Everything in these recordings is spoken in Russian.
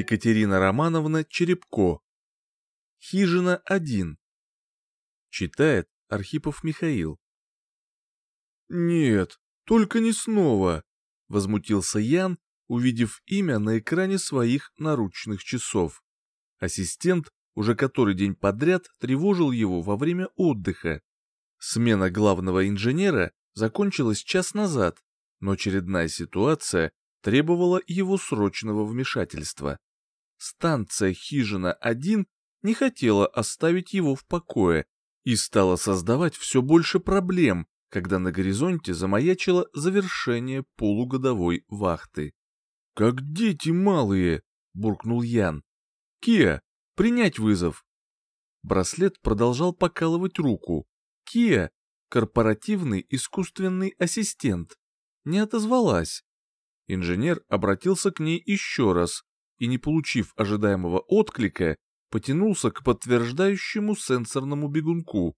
Екатерина Романовна Черепко. Хижина 1. Читает Архипов Михаил. «Нет, только не снова», — возмутился Ян, увидев имя на экране своих наручных часов. Ассистент уже который день подряд тревожил его во время отдыха. Смена главного инженера закончилась час назад, но очередная ситуация требовала его срочного вмешательства. Станция «Хижина-1» не хотела оставить его в покое и стала создавать все больше проблем, когда на горизонте замаячило завершение полугодовой вахты. «Как дети малые!» — буркнул Ян. «Кия, принять вызов!» Браслет продолжал покалывать руку. Кия, корпоративный искусственный ассистент, не отозвалась. Инженер обратился к ней еще раз и, не получив ожидаемого отклика, потянулся к подтверждающему сенсорному бегунку.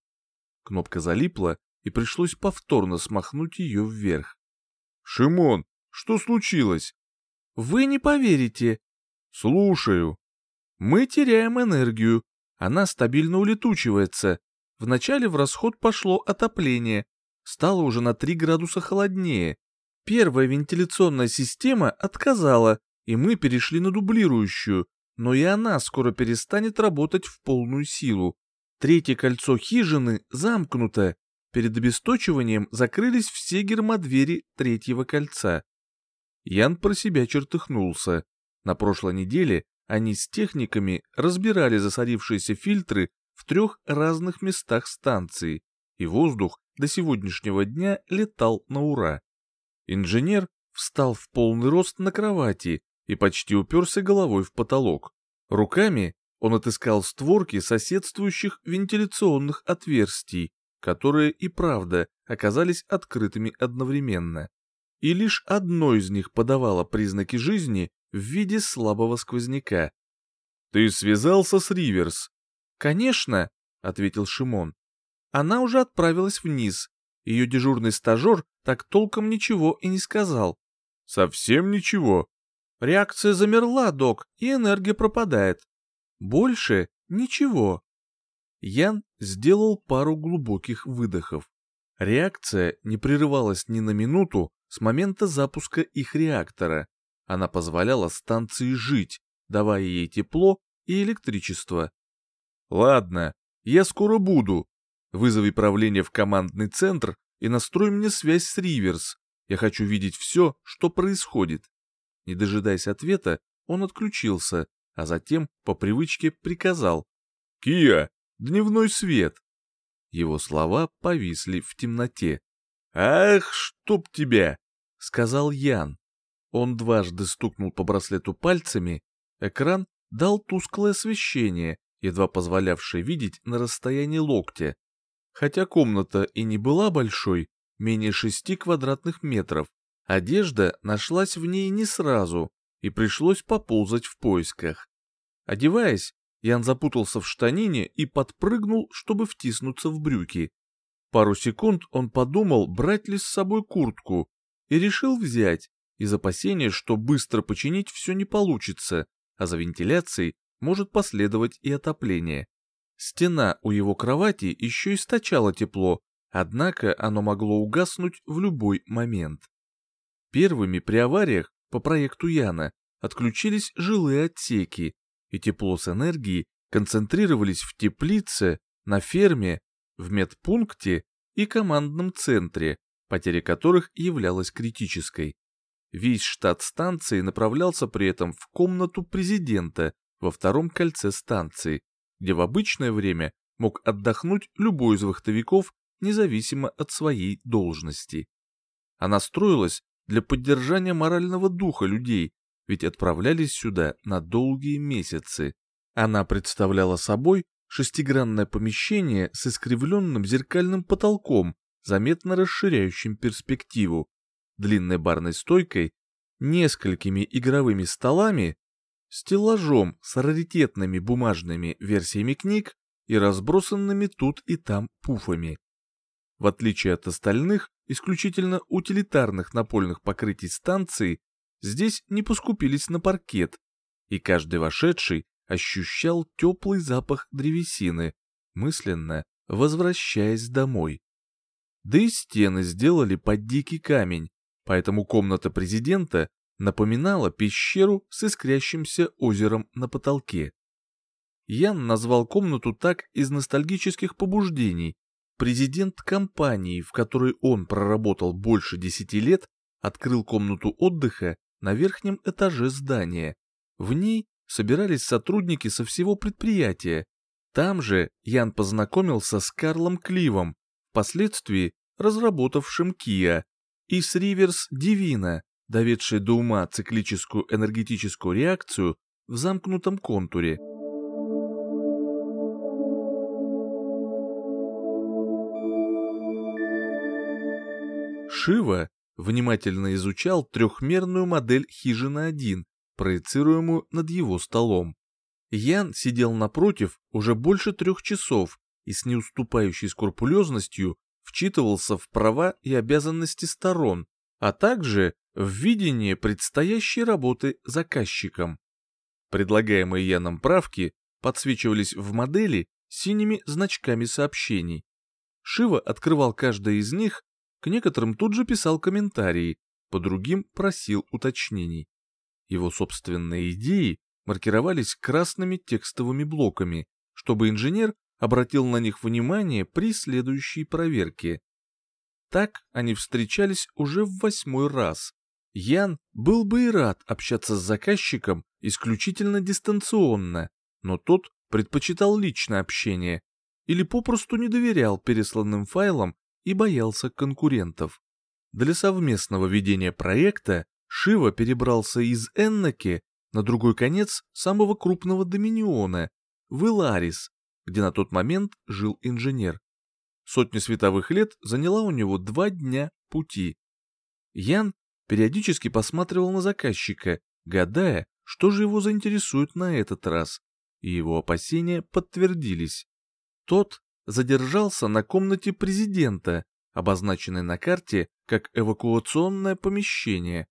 Кнопка залипла, и пришлось повторно смахнуть ее вверх. «Шимон, что случилось?» «Вы не поверите». «Слушаю». «Мы теряем энергию. Она стабильно улетучивается. Вначале в расход пошло отопление. Стало уже на 3 градуса холоднее. Первая вентиляционная система отказала, и мы перешли на дублирующую, но и она скоро перестанет работать в полную силу. Третье кольцо хижины замкнуто. Перед обесточиванием закрылись все гермодвери третьего кольца. Ян про себя чертыхнулся. На прошлой неделе они с техниками разбирали засорившиеся фильтры в трех разных местах станции, и воздух до сегодняшнего дня летал на ура. Инженер встал в полный рост на кровати и почти уперся головой в потолок. Руками он отыскал створки соседствующих вентиляционных отверстий, которые и правда оказались открытыми одновременно. И лишь одно из них подавало признаки жизни в виде слабого сквозняка. «Ты связался с Риверс?» «Конечно», — ответил Шимон. «Она уже отправилась вниз. Ее дежурный стажер так толком ничего и не сказал». «Совсем ничего?» Реакция замерла, док, и энергия пропадает. Больше ничего. Ян сделал пару глубоких выдохов. Реакция не прерывалась ни на минуту с момента запуска их реактора. Она позволяла станции жить, давая ей тепло и электричество. «Ладно, я скоро буду. Вызови правление в командный центр и настрой мне связь с Риверс. Я хочу видеть все, что происходит». Не дожидаясь ответа, он отключился, а затем по привычке приказал «Кия, дневной свет!» Его слова повисли в темноте. «Ах, чтоб тебя!» — сказал Ян. Он дважды стукнул по браслету пальцами, экран дал тусклое освещение, едва позволявшее видеть на расстоянии локтя. Хотя комната и не была большой, менее шести квадратных метров, Одежда нашлась в ней не сразу, и пришлось поползать в поисках. Одеваясь, Ян запутался в штанине и подпрыгнул, чтобы втиснуться в брюки. Пару секунд он подумал, брать ли с собой куртку, и решил взять, из опасения, что быстро починить все не получится, а за вентиляцией может последовать и отопление. Стена у его кровати еще источала тепло, однако оно могло угаснуть в любой момент. Первыми при авариях по проекту Яна отключились жилые отсеки, и тепло с энергией концентрировались в теплице, на ферме, в медпункте и командном центре, потеря которых являлась критической. Весь штат станции направлялся при этом в комнату президента во втором кольце станции, где в обычное время мог отдохнуть любой из вахтовиков независимо от своей должности. Она строилась для поддержания морального духа людей, ведь отправлялись сюда на долгие месяцы. Она представляла собой шестигранное помещение с искривленным зеркальным потолком, заметно расширяющим перспективу, длинной барной стойкой, несколькими игровыми столами, стеллажом с раритетными бумажными версиями книг и разбросанными тут и там пуфами. В отличие от остальных, исключительно утилитарных напольных покрытий станции, здесь не поскупились на паркет. и каждый вошедший ощущал теплый запах древесины, мысленно возвращаясь домой. Да и стены сделали под дикий камень, поэтому комната президента напоминала пещеру с искрящимся озером на потолке. Ян назвал комнату так из ностальгических побуждений. Президент компании, в которой он проработал больше десяти лет, открыл комнату отдыха на верхнем этаже здания. В ней собирались сотрудники со всего предприятия. Там же Ян познакомился с Карлом Кливом, впоследствии разработавшим Kia, и с Риверс Дивина, доведшей до ума циклическую энергетическую реакцию в замкнутом контуре. Шива внимательно изучал трехмерную модель хижины-1, проецируемую над его столом. Ян сидел напротив уже больше трех часов и с неуступающей скрупулезностью вчитывался в права и обязанности сторон, а также в видение предстоящей работы заказчиком. Предлагаемые Яном правки подсвечивались в модели синими значками сообщений. Шива открывал каждое из них, к некоторым тут же писал комментарии, по другим просил уточнений. Его собственные идеи маркировались красными текстовыми блоками, чтобы инженер обратил на них внимание при следующей проверке. Так они встречались уже в восьмой раз. Ян был бы и рад общаться с заказчиком исключительно дистанционно, но тот предпочитал личное общение или попросту не доверял пересланным файлам и боялся конкурентов. Для совместного ведения проекта Шива перебрался из Эннаки на другой конец самого крупного доминиона, в Иларис, где на тот момент жил инженер. Сотни световых лет заняла у него два дня пути. Ян периодически посматривал на заказчика, гадая, что же его заинтересует на этот раз, и его опасения подтвердились. Тот задержался на комнате президента, обозначенной на карте как эвакуационное помещение.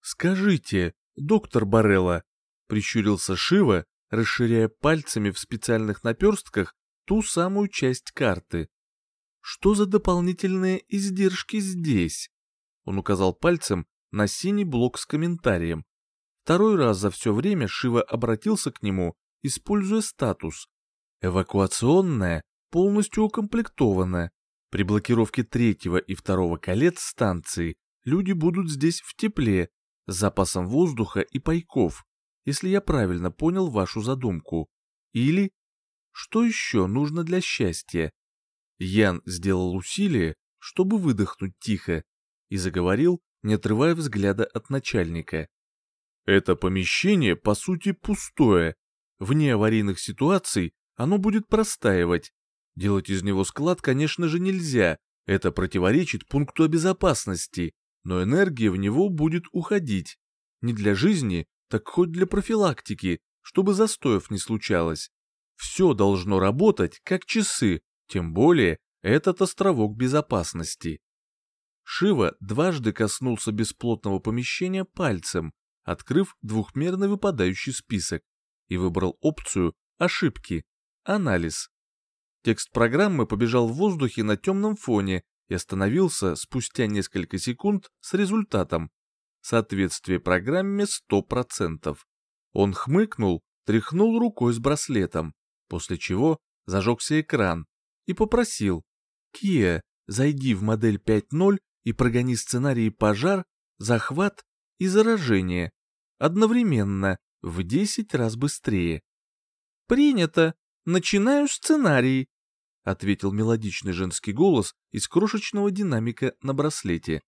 «Скажите, доктор Барелла», — прищурился Шива, расширяя пальцами в специальных наперстках ту самую часть карты. «Что за дополнительные издержки здесь?» Он указал пальцем на синий блок с комментарием. Второй раз за все время Шива обратился к нему, используя статус. Эвакуационная полностью укомплектована. При блокировке третьего и второго колец станции люди будут здесь в тепле, с запасом воздуха и пайков если я правильно понял вашу задумку. Или что еще нужно для счастья? Ян сделал усилие, чтобы выдохнуть тихо, и заговорил, не отрывая взгляда от начальника. Это помещение, по сути, пустое. Вне аварийных ситуаций оно будет простаивать. Делать из него склад, конечно же, нельзя. Это противоречит пункту безопасности, но энергия в него будет уходить. Не для жизни, так хоть для профилактики, чтобы застоев не случалось. Все должно работать, как часы, тем более этот островок безопасности. Шива дважды коснулся бесплотного помещения пальцем, открыв двухмерный выпадающий список, и выбрал опцию «Ошибки», «Анализ». Текст программы побежал в воздухе на темном фоне и остановился спустя несколько секунд с результатом Соответствие программе 100%. Он хмыкнул, тряхнул рукой с браслетом, после чего зажегся экран и попросил «Кия, зайди в модель 5.0 и прогони сценарии пожар, захват и заражение. Одновременно, в 10 раз быстрее». «Принято. Начинаю сценарий», — ответил мелодичный женский голос из крошечного динамика на браслете.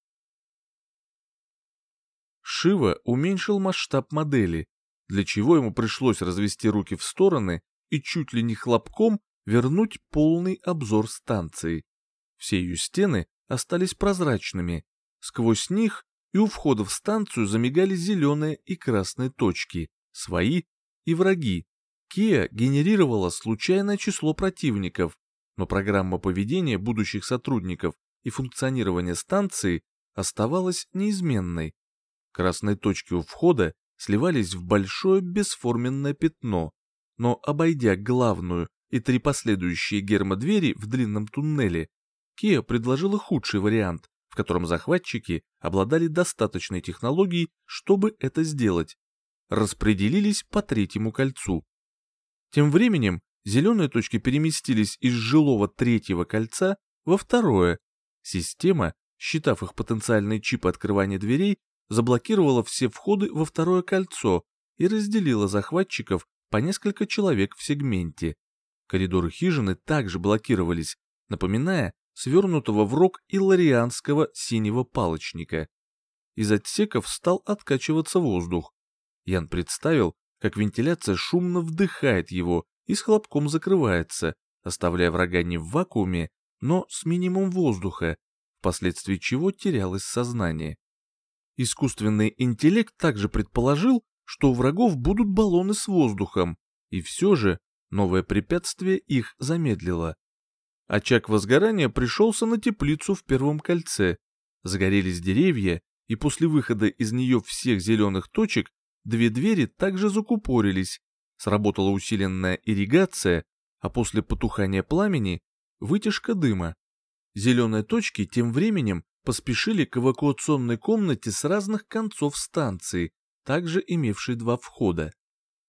Шива уменьшил масштаб модели, для чего ему пришлось развести руки в стороны и чуть ли не хлопком вернуть полный обзор станции. Все ее стены остались прозрачными, сквозь них и у входа в станцию замигали зеленые и красные точки, свои и враги. Кия генерировала случайное число противников, но программа поведения будущих сотрудников и функционирования станции оставалась неизменной. Красные точки у входа сливались в большое бесформенное пятно, но обойдя главную и три последующие гермодвери в длинном туннеле, Киа предложила худший вариант, в котором захватчики обладали достаточной технологией, чтобы это сделать. Распределились по третьему кольцу. Тем временем зеленые точки переместились из жилого третьего кольца во второе. Система, считав их потенциальные чипы открывания дверей, заблокировала все входы во второе кольцо и разделила захватчиков по несколько человек в сегменте. Коридоры хижины также блокировались, напоминая свернутого в рог илларианского синего палочника. Из отсеков стал откачиваться воздух. Ян представил, как вентиляция шумно вдыхает его и с хлопком закрывается, оставляя врага не в вакууме, но с минимум воздуха, впоследствии чего терялось сознание. Искусственный интеллект также предположил, что у врагов будут баллоны с воздухом, и все же новое препятствие их замедлило. Очаг возгорания пришелся на теплицу в первом кольце. Загорелись деревья, и после выхода из нее всех зеленых точек две двери также закупорились. Сработала усиленная ирригация, а после потухания пламени — вытяжка дыма. Зеленые точки тем временем поспешили к эвакуационной комнате с разных концов станции, также имевшей два входа.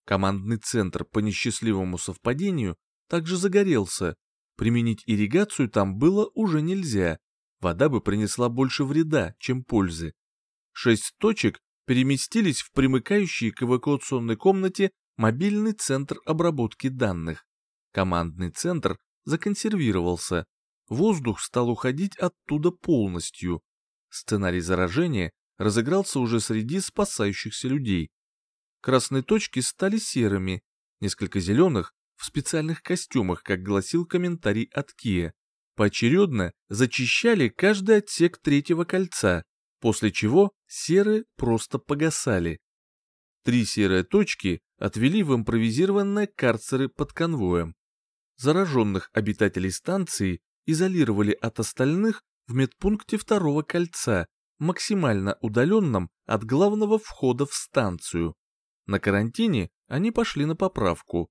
Командный центр по несчастливому совпадению также загорелся, Применить ирригацию там было уже нельзя, вода бы принесла больше вреда, чем пользы. Шесть точек переместились в примыкающий к эвакуационной комнате мобильный центр обработки данных. Командный центр законсервировался, воздух стал уходить оттуда полностью. Сценарий заражения разыгрался уже среди спасающихся людей. Красные точки стали серыми, несколько зеленых в специальных костюмах, как гласил комментарий от Кия, поочередно зачищали каждый отсек третьего кольца, после чего серые просто погасали. Три серые точки отвели в импровизированные карцеры под конвоем. Зараженных обитателей станции изолировали от остальных в медпункте второго кольца, максимально удаленном от главного входа в станцию. На карантине они пошли на поправку,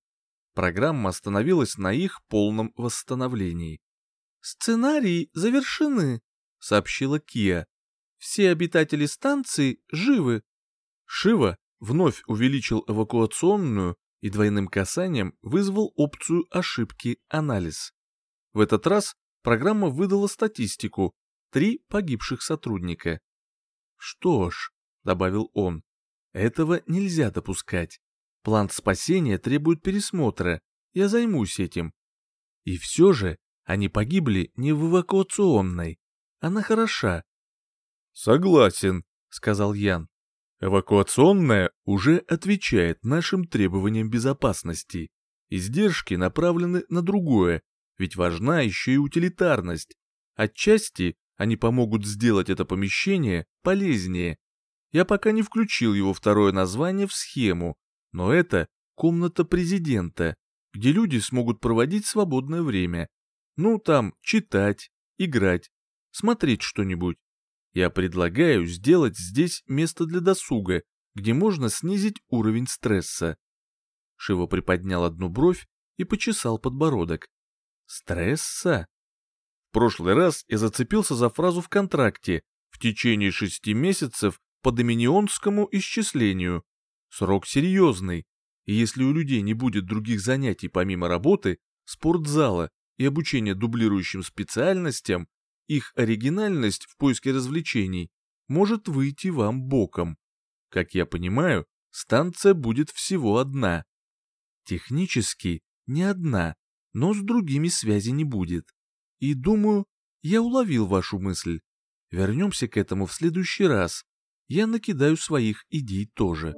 Программа остановилась на их полном восстановлении. «Сценарии завершены», — сообщила Кия. «Все обитатели станции живы». Шива вновь увеличил эвакуационную и двойным касанием вызвал опцию ошибки «Анализ». В этот раз программа выдала статистику — три погибших сотрудника. «Что ж», — добавил он, — «этого нельзя допускать. План спасения требует пересмотра, я займусь этим. И все же они погибли не в эвакуационной. Она хороша. Согласен, сказал Ян. Эвакуационная уже отвечает нашим требованиям безопасности. Издержки направлены на другое, ведь важна еще и утилитарность. Отчасти они помогут сделать это помещение полезнее. Я пока не включил его второе название в схему, но это комната президента, где люди смогут проводить свободное время. Ну, там, читать, играть, смотреть что-нибудь. Я предлагаю сделать здесь место для досуга, где можно снизить уровень стресса. Шива приподнял одну бровь и почесал подбородок. Стресса? В прошлый раз я зацепился за фразу в контракте в течение шести месяцев по доминионскому исчислению. Срок серьезный, и если у людей не будет других занятий помимо работы, спортзала и обучения дублирующим специальностям, их оригинальность в поиске развлечений может выйти вам боком. Как я понимаю, станция будет всего одна. Технически не одна, но с другими связи не будет. И думаю, я уловил вашу мысль. Вернемся к этому в следующий раз. Я накидаю своих идей тоже.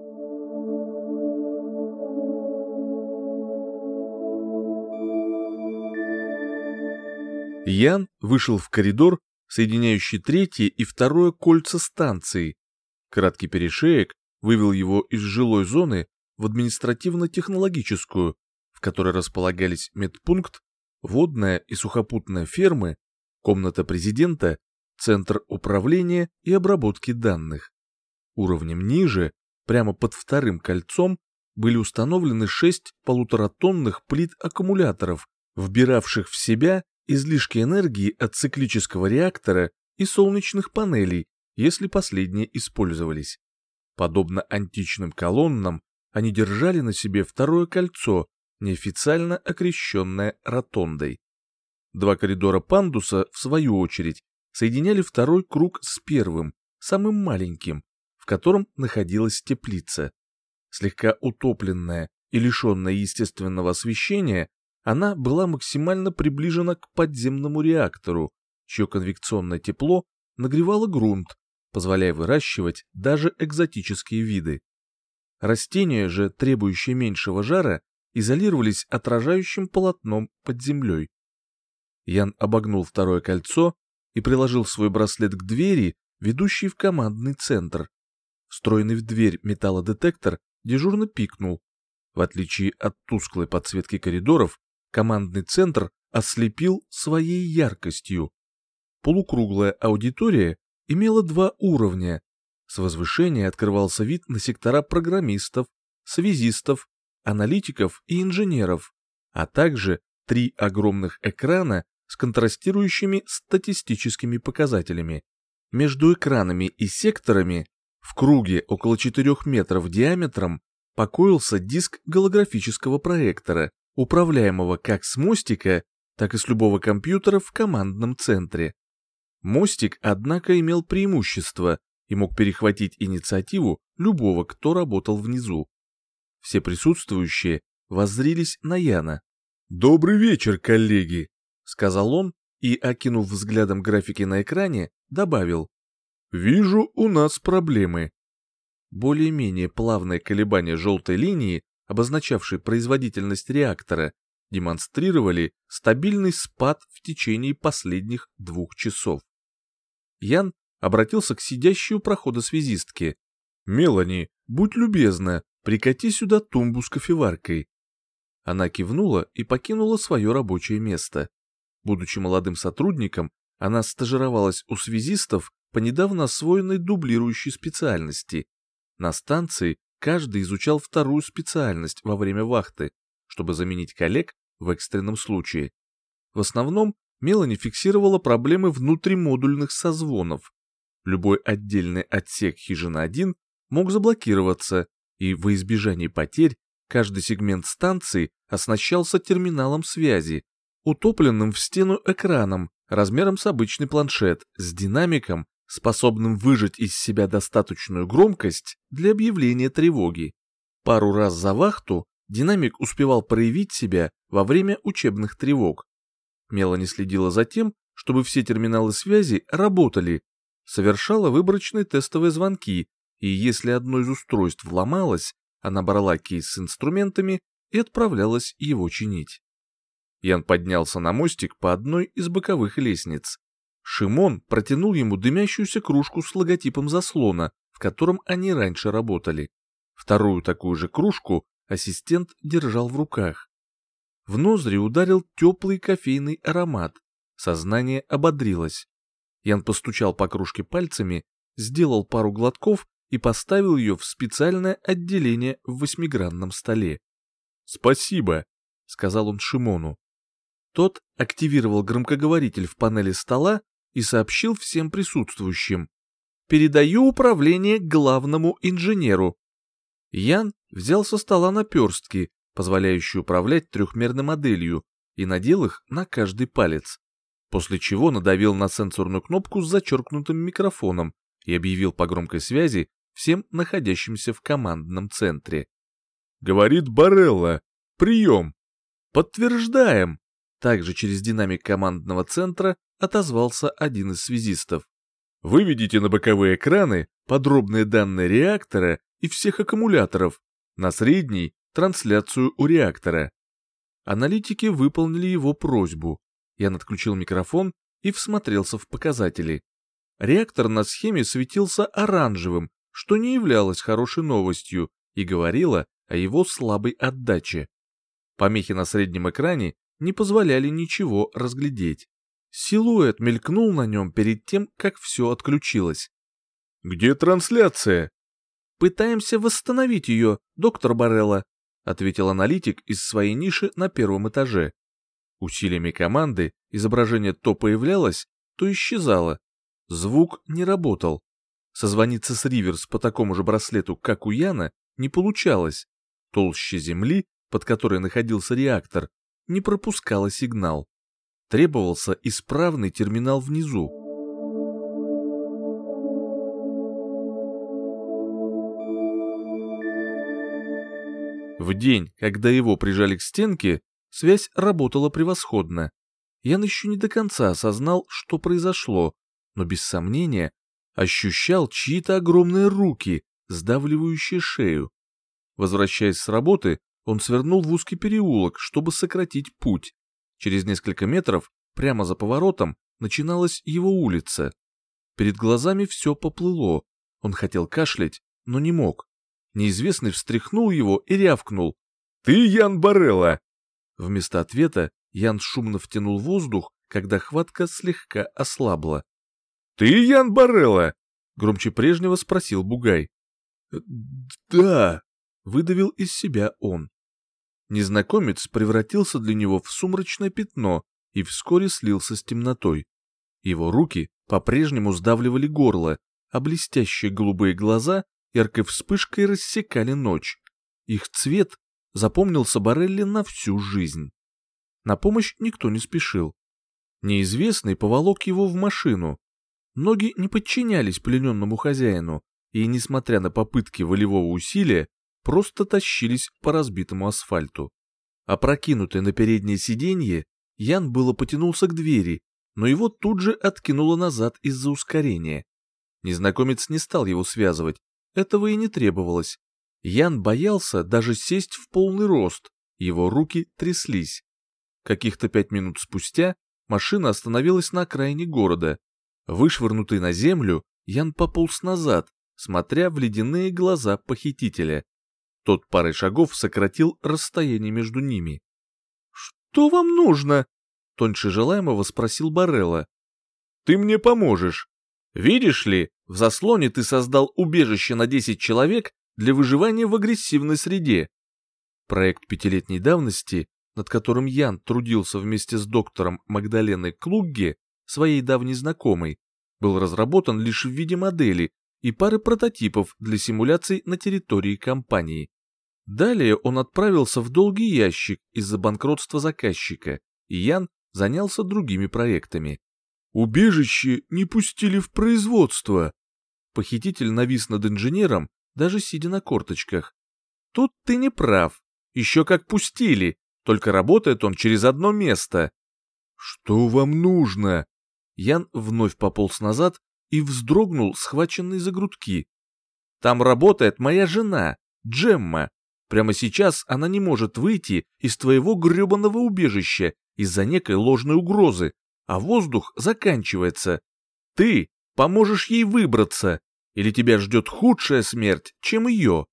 Ян вышел в коридор, соединяющий третье и второе кольца станции. Краткий перешеек вывел его из жилой зоны в административно-технологическую, в которой располагались медпункт, водная и сухопутная фермы, комната президента, центр управления и обработки данных. Уровнем ниже Прямо под вторым кольцом были установлены шесть полуторатонных плит аккумуляторов, вбиравших в себя излишки энергии от циклического реактора и солнечных панелей, если последние использовались. Подобно античным колоннам, они держали на себе второе кольцо, неофициально окрещенное ротондой. Два коридора пандуса, в свою очередь, соединяли второй круг с первым, самым маленьким, в котором находилась теплица. Слегка утопленная и лишенная естественного освещения, она была максимально приближена к подземному реактору, чье конвекционное тепло нагревало грунт, позволяя выращивать даже экзотические виды. Растения же, требующие меньшего жара, изолировались отражающим полотном под землей. Ян обогнул второе кольцо и приложил свой браслет к двери, ведущей в командный центр. Встроенный в дверь металлодетектор дежурно пикнул. В отличие от тусклой подсветки коридоров, командный центр ослепил своей яркостью. Полукруглая аудитория имела два уровня. С возвышения открывался вид на сектора программистов, связистов, аналитиков и инженеров, а также три огромных экрана с контрастирующими статистическими показателями. Между экранами и секторами в круге около 4 метров диаметром покоился диск голографического проектора, управляемого как с мостика, так и с любого компьютера в командном центре. Мостик, однако, имел преимущество и мог перехватить инициативу любого, кто работал внизу. Все присутствующие воззрились на Яна. «Добрый вечер, коллеги!» — сказал он и, окинув взглядом графики на экране, добавил. «Вижу, у нас проблемы». Более-менее плавное колебание желтой линии, обозначавшей производительность реактора, демонстрировали стабильный спад в течение последних двух часов. Ян обратился к сидящей у прохода связистке. «Мелани, будь любезна, прикати сюда тумбу с кофеваркой». Она кивнула и покинула свое рабочее место. Будучи молодым сотрудником, она стажировалась у связистов по недавно освоенной дублирующей специальности. На станции каждый изучал вторую специальность во время вахты, чтобы заменить коллег в экстренном случае. В основном Мелани фиксировала проблемы внутримодульных созвонов. Любой отдельный отсек хижины-1 мог заблокироваться, и во избежание потерь каждый сегмент станции оснащался терминалом связи, утопленным в стену экраном размером с обычный планшет, с динамиком, способным выжать из себя достаточную громкость для объявления тревоги. Пару раз за вахту динамик успевал проявить себя во время учебных тревог. Мелани следила за тем, чтобы все терминалы связи работали, совершала выборочные тестовые звонки, и если одно из устройств ломалось, она брала кейс с инструментами и отправлялась его чинить. Ян поднялся на мостик по одной из боковых лестниц. Шимон протянул ему дымящуюся кружку с логотипом заслона, в котором они раньше работали. Вторую такую же кружку ассистент держал в руках. В ноздри ударил теплый кофейный аромат. Сознание ободрилось. Ян постучал по кружке пальцами, сделал пару глотков и поставил ее в специальное отделение в восьмигранном столе. «Спасибо», — сказал он Шимону. Тот активировал громкоговоритель в панели стола и сообщил всем присутствующим. «Передаю управление главному инженеру». Ян взял со стола наперстки, позволяющие управлять трехмерной моделью, и надел их на каждый палец, после чего надавил на сенсорную кнопку с зачеркнутым микрофоном и объявил по громкой связи всем находящимся в командном центре. «Говорит Барелла, прием!» «Подтверждаем!» Также через динамик командного центра отозвался один из связистов. Выведите на боковые экраны подробные данные реактора и всех аккумуляторов, на средний – трансляцию у реактора. Аналитики выполнили его просьбу. Я отключил микрофон и всмотрелся в показатели. Реактор на схеме светился оранжевым, что не являлось хорошей новостью и говорило о его слабой отдаче. Помехи на среднем экране не позволяли ничего разглядеть. Силуэт мелькнул на нем перед тем, как все отключилось. «Где трансляция?» «Пытаемся восстановить ее, доктор Барелла», ответил аналитик из своей ниши на первом этаже. Усилиями команды изображение то появлялось, то исчезало. Звук не работал. Созвониться с Риверс по такому же браслету, как у Яна, не получалось. Толще земли, под которой находился реактор, не пропускала сигнал. Требовался исправный терминал внизу. В день, когда его прижали к стенке, связь работала превосходно. Ян еще не до конца осознал, что произошло, но без сомнения ощущал чьи-то огромные руки, сдавливающие шею. Возвращаясь с работы, он свернул в узкий переулок, чтобы сократить путь. Через несколько метров, прямо за поворотом, начиналась его улица. Перед глазами все поплыло. Он хотел кашлять, но не мог. Неизвестный встряхнул его и рявкнул. «Ты Ян Барелла!» Вместо ответа Ян шумно втянул воздух, когда хватка слегка ослабла. «Ты Ян Барелла?» — громче прежнего спросил Бугай. «Да», — выдавил из себя он. Незнакомец превратился для него в сумрачное пятно и вскоре слился с темнотой. Его руки по-прежнему сдавливали горло, а блестящие голубые глаза яркой вспышкой рассекали ночь. Их цвет запомнился Барелли на всю жизнь. На помощь никто не спешил. Неизвестный поволок его в машину. Ноги не подчинялись плененному хозяину, и, несмотря на попытки волевого усилия, просто тащились по разбитому асфальту. Опрокинутый на переднее сиденье, Ян было потянулся к двери, но его тут же откинуло назад из-за ускорения. Незнакомец не стал его связывать, этого и не требовалось. Ян боялся даже сесть в полный рост, его руки тряслись. Каких-то пять минут спустя машина остановилась на окраине города. Вышвырнутый на землю, Ян пополз назад, смотря в ледяные глаза похитителя. Тот парой шагов сократил расстояние между ними. «Что вам нужно?» — тоньше желаемого спросил Барелла. «Ты мне поможешь. Видишь ли, в заслоне ты создал убежище на 10 человек для выживания в агрессивной среде. Проект пятилетней давности, над которым Ян трудился вместе с доктором Магдаленой Клугге, своей давней знакомой, был разработан лишь в виде модели и пары прототипов для симуляций на территории компании. Далее он отправился в долгий ящик из-за банкротства заказчика, и Ян занялся другими проектами. Убежище не пустили в производство. Похититель навис над инженером, даже сидя на корточках. Тут ты не прав. Еще как пустили, только работает он через одно место. Что вам нужно? Ян вновь пополз назад и вздрогнул, схваченный за грудки. Там работает моя жена, Джемма. Прямо сейчас она не может выйти из твоего гребаного убежища из-за некой ложной угрозы, а воздух заканчивается. Ты поможешь ей выбраться, или тебя ждет худшая смерть, чем ее.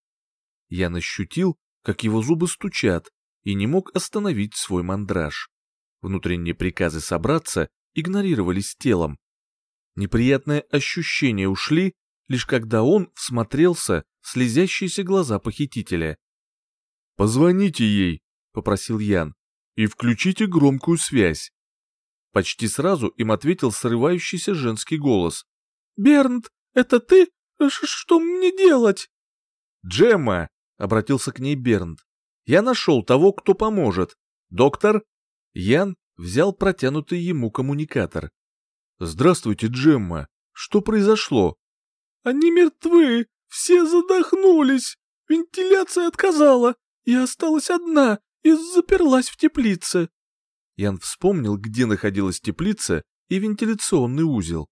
Я ощутил, как его зубы стучат, и не мог остановить свой мандраж. Внутренние приказы собраться игнорировались телом. Неприятные ощущения ушли, лишь когда он всмотрелся в слезящиеся глаза похитителя. «Позвоните ей», — попросил Ян, — «и включите громкую связь». Почти сразу им ответил срывающийся женский голос. «Бернт, это ты? Что мне делать?» «Джемма!» — обратился к ней Бернт. «Я нашел того, кто поможет. Доктор?» Ян взял протянутый ему коммуникатор. «Здравствуйте, Джемма. Что произошло?» «Они мертвы. Все задохнулись. Вентиляция отказала. Я осталась одна и заперлась в теплице. Ян вспомнил, где находилась теплица и вентиляционный узел.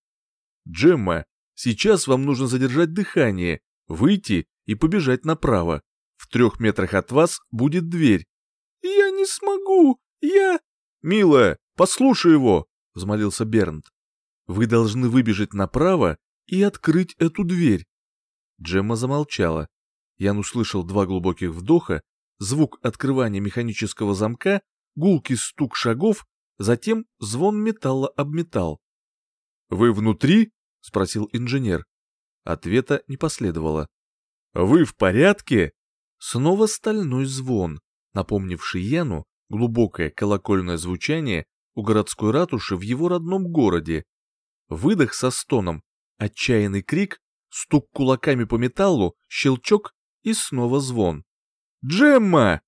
«Джемма, сейчас вам нужно задержать дыхание, выйти и побежать направо. В трех метрах от вас будет дверь». «Я не смогу, я...» «Милая, послушай его», — взмолился Бернт. «Вы должны выбежать направо и открыть эту дверь». Джемма замолчала. Ян услышал два глубоких вдоха, звук открывания механического замка гулкий стук шагов, затем звон металла об металл. «Вы внутри?» — спросил инженер. Ответа не последовало. «Вы в порядке?» Снова стальной звон, напомнивший Яну глубокое колокольное звучание у городской ратуши в его родном городе. Выдох со стоном, отчаянный крик, стук кулаками по металлу, щелчок и снова звон. «Джемма!»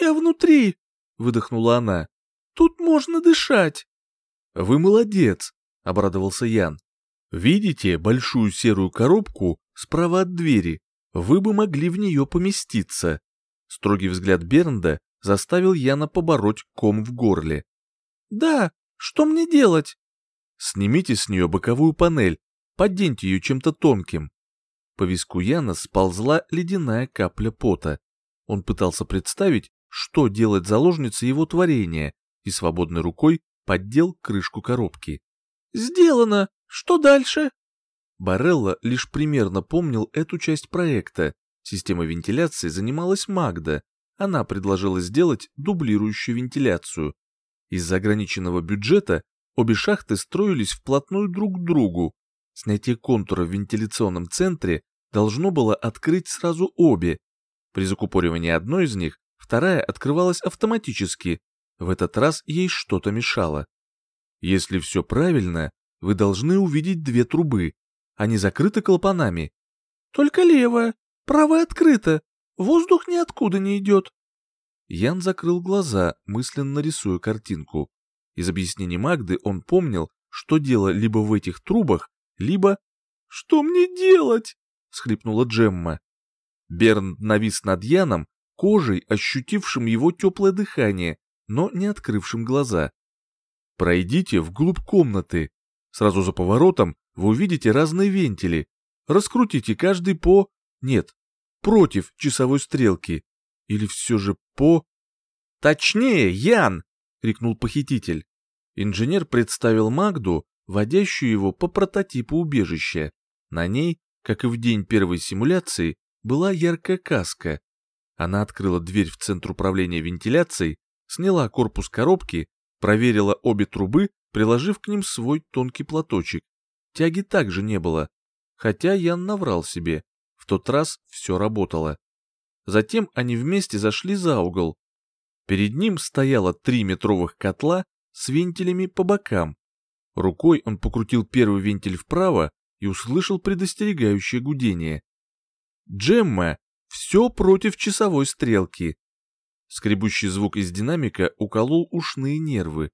«Я внутри!» — выдохнула она. «Тут можно дышать!» «Вы молодец!» — обрадовался Ян. «Видите большую серую коробку справа от двери? Вы бы могли в нее поместиться». Строгий взгляд Бернда заставил Яна побороть ком в горле. «Да, что мне делать?» «Снимите с нее боковую панель, подденьте ее чем-то тонким». По виску Яна сползла ледяная капля пота. Он пытался представить, что делает заложница его творения, и свободной рукой поддел крышку коробки. «Сделано! Что дальше?» Барелла лишь примерно помнил эту часть проекта. Системой вентиляции занималась Магда. Она предложила сделать дублирующую вентиляцию. Из-за ограниченного бюджета обе шахты строились вплотную друг к другу. Снятие контура в вентиляционном центре должно было открыть сразу обе. При закупоривании одной из них вторая открывалась автоматически. В этот раз ей что-то мешало. Если все правильно, вы должны увидеть две трубы. Они закрыты клапанами. Только левая, правая открыта. Воздух ниоткуда не идет. Ян закрыл глаза, мысленно рисуя картинку. Из объяснений Магды он помнил, что дело либо в этих трубах, либо... «Что мне делать?» — схлипнула Джемма. Берн навис над Яном, кожей ощутившим его теплое дыхание, но не открывшим глаза. Пройдите вглубь комнаты. Сразу за поворотом вы увидите разные вентили. Раскрутите каждый по... Нет, против часовой стрелки. Или все же по... «Точнее, Ян!» — крикнул похититель. Инженер представил Магду, водящую его по прототипу убежища. На ней, как и в день первой симуляции, была яркая каска. Она открыла дверь в центр управления вентиляцией, сняла корпус коробки, проверила обе трубы, приложив к ним свой тонкий платочек. Тяги также не было, хотя Ян наврал себе. В тот раз все работало. Затем они вместе зашли за угол. Перед ним стояло три метровых котла с вентилями по бокам. Рукой он покрутил первый вентиль вправо и услышал предостерегающее гудение. «Джемма, все против часовой стрелки!» Скребущий звук из динамика уколол ушные нервы.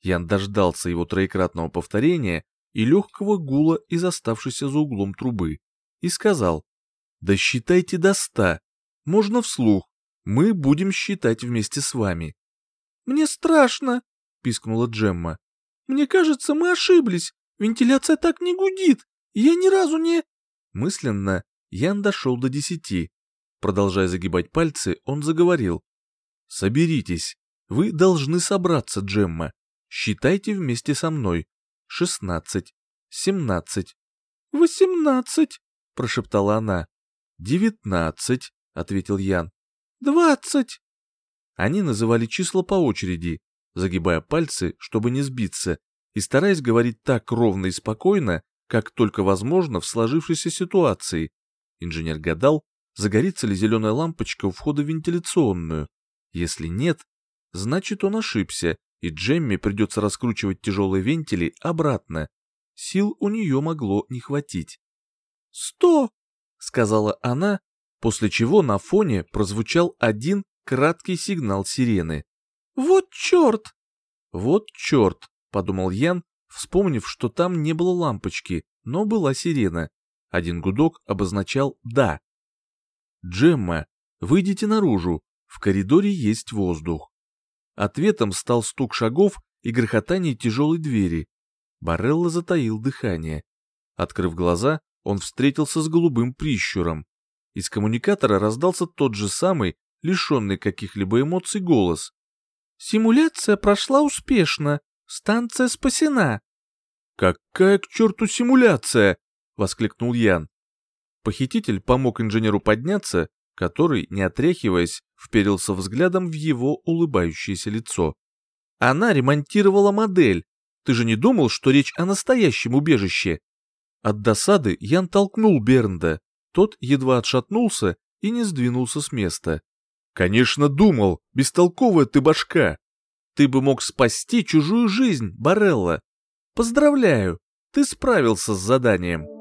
Ян дождался его троекратного повторения и легкого гула из оставшейся за углом трубы и сказал «Да считайте до ста, можно вслух, мы будем считать вместе с вами». «Мне страшно», — пискнула Джемма. «Мне кажется, мы ошиблись, вентиляция так не гудит, я ни разу не...» Мысленно Ян дошел до десяти. Продолжая загибать пальцы, он заговорил. «Соберитесь. Вы должны собраться, Джемма. Считайте вместе со мной. Шестнадцать. Семнадцать. Восемнадцать», — прошептала она. «Девятнадцать», — ответил Ян. «Двадцать». Они называли числа по очереди, загибая пальцы, чтобы не сбиться, и стараясь говорить так ровно и спокойно, как только возможно в сложившейся ситуации. Инженер гадал, загорится ли зеленая лампочка у входа в вентиляционную. Если нет, значит он ошибся, и Джемми придется раскручивать тяжелые вентили обратно. Сил у нее могло не хватить. «Сто!» — сказала она, после чего на фоне прозвучал один краткий сигнал сирены. «Вот черт!» «Вот черт!» — подумал Ян, вспомнив, что там не было лампочки, но была сирена. Один гудок обозначал «да». «Джемма, выйдите наружу, в коридоре есть воздух». Ответом стал стук шагов и грохотание тяжелой двери. Барелла затаил дыхание. Открыв глаза, он встретился с голубым прищуром. Из коммуникатора раздался тот же самый, лишенный каких-либо эмоций голос. «Симуляция прошла успешно. Станция спасена». «Какая к черту симуляция?» — воскликнул Ян. Похититель помог инженеру подняться, который, не отряхиваясь, вперился взглядом в его улыбающееся лицо. «Она ремонтировала модель. Ты же не думал, что речь о настоящем убежище?» От досады Ян толкнул Бернда. Тот едва отшатнулся и не сдвинулся с места. «Конечно думал, бестолковая ты башка!» «Ты бы мог спасти чужую жизнь, Барелла! Поздравляю, ты справился с заданием!»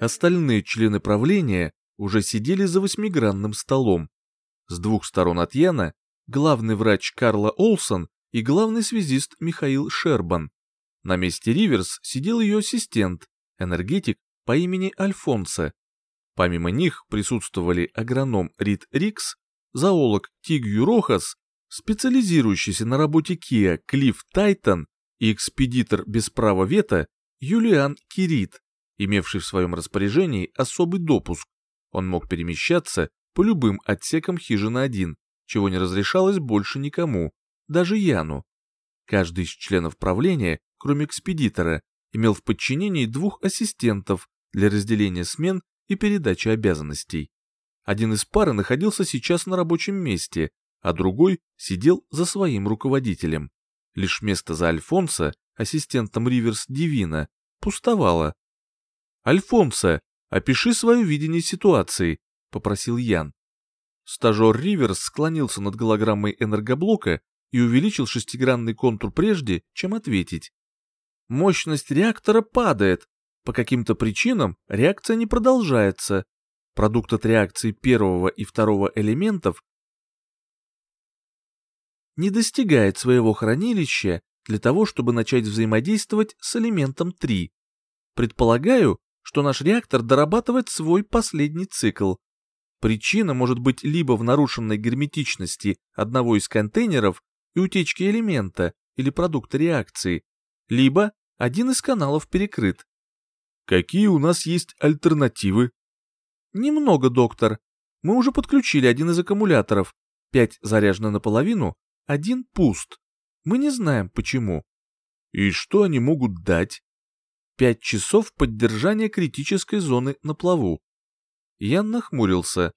Остальные члены правления уже сидели за восьмигранным столом. С двух сторон от Яна главный врач Карла Олсон и главный связист Михаил Шербан. На месте Риверс сидел ее ассистент, энергетик по имени Альфонсо. Помимо них присутствовали агроном Рид Рикс, зоолог Тигью Рохас, специализирующийся на работе Киа Клифф Тайтон и экспедитор без права вето Юлиан Кирит, имевший в своем распоряжении особый допуск. Он мог перемещаться по любым отсекам хижины один, чего не разрешалось больше никому, даже Яну. Каждый из членов правления, кроме экспедитора, имел в подчинении двух ассистентов для разделения смен и передачи обязанностей. Один из пары находился сейчас на рабочем месте, а другой сидел за своим руководителем. Лишь место за Альфонса, ассистентом Риверс Дивина, пустовало. «Альфонсо, опиши свое видение ситуации», — попросил Ян. Стажер Риверс склонился над голограммой энергоблока и увеличил шестигранный контур прежде, чем ответить. Мощность реактора падает. По каким-то причинам реакция не продолжается. Продукт от реакции первого и второго элементов не достигает своего хранилища для того, чтобы начать взаимодействовать с элементом 3. Предполагаю, что наш реактор дорабатывает свой последний цикл. Причина может быть либо в нарушенной герметичности одного из контейнеров и утечке элемента или продукта реакции, либо один из каналов перекрыт. Какие у нас есть альтернативы? Немного, доктор. Мы уже подключили один из аккумуляторов. Пять заряжено наполовину, один пуст. Мы не знаем, почему. И что они могут дать? Пять часов поддержания критической зоны на плаву. Ян нахмурился.